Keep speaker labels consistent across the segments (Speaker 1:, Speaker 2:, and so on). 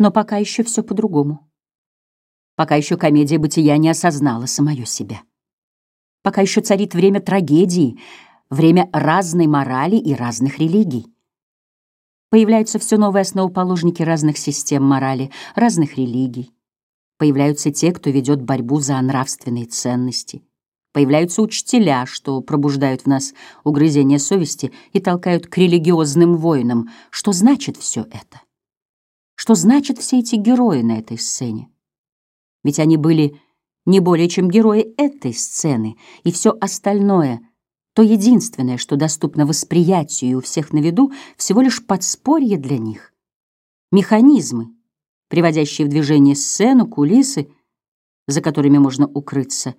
Speaker 1: Но пока еще все по-другому. Пока еще комедия бытия не осознала самое себя. Пока еще царит время трагедии, время разной морали и разных религий. Появляются все новые основоположники разных систем морали, разных религий. Появляются те, кто ведет борьбу за нравственные ценности. Появляются учителя, что пробуждают в нас угрызение совести и толкают к религиозным войнам. Что значит все это? Что значит все эти герои на этой сцене? Ведь они были не более чем герои этой сцены, и все остальное, то единственное, что доступно восприятию у всех на виду, всего лишь подспорье для них. Механизмы, приводящие в движение сцену, кулисы, за которыми можно укрыться,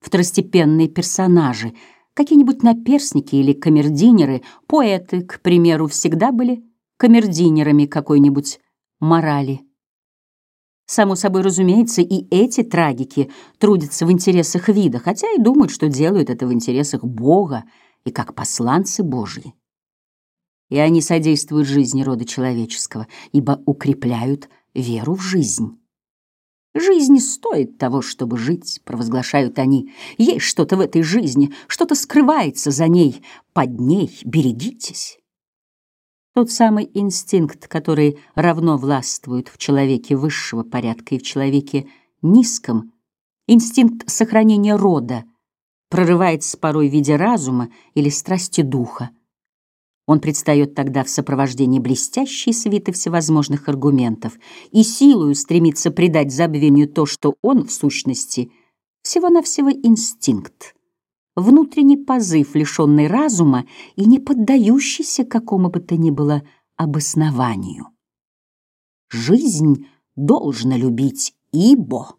Speaker 1: второстепенные персонажи, какие-нибудь наперсники или камердинеры, поэты, к примеру, всегда были камердинерами какой-нибудь морали. Само собой разумеется, и эти трагики трудятся в интересах вида, хотя и думают, что делают это в интересах Бога и как посланцы Божьи. И они содействуют жизни рода человеческого, ибо укрепляют веру в жизнь. Жизнь стоит того, чтобы жить, провозглашают они. Есть что-то в этой жизни, что-то скрывается за ней. Под ней берегитесь. Тот самый инстинкт, который равно властвует в человеке высшего порядка и в человеке низком, инстинкт сохранения рода, прорывается порой в виде разума или страсти духа. Он предстает тогда в сопровождении блестящей свиты всевозможных аргументов и силою стремится придать забвению то, что он, в сущности, всего-навсего инстинкт внутренний позыв, лишенный разума и не поддающийся какому бы то ни было обоснованию. Жизнь должна любить ибо.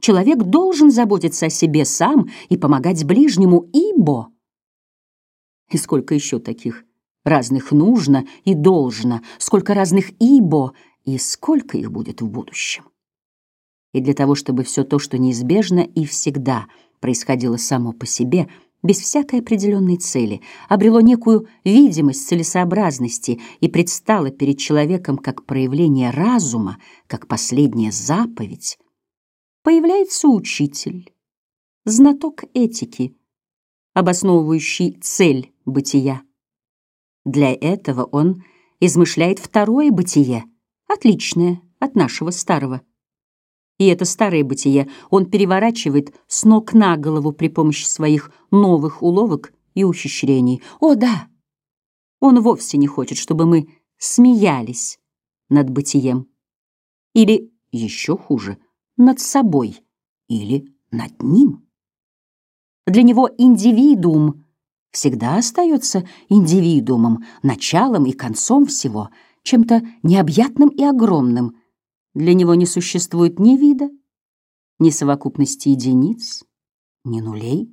Speaker 1: Человек должен заботиться о себе сам и помогать ближнему ибо. И сколько еще таких разных нужно и должно, сколько разных ибо и сколько их будет в будущем. И для того, чтобы все то, что неизбежно и всегда – происходило само по себе, без всякой определенной цели, обрело некую видимость целесообразности и предстало перед человеком как проявление разума, как последняя заповедь, появляется учитель, знаток этики, обосновывающий цель бытия. Для этого он измышляет второе бытие, отличное от нашего старого. И это старое бытие он переворачивает с ног на голову при помощи своих новых уловок и ухищрений. О, да! Он вовсе не хочет, чтобы мы смеялись над бытием. Или, еще хуже, над собой. Или над ним. Для него индивидуум всегда остается индивидуумом, началом и концом всего, чем-то необъятным и огромным — для него не существует ни вида, ни совокупности единиц, ни нулей.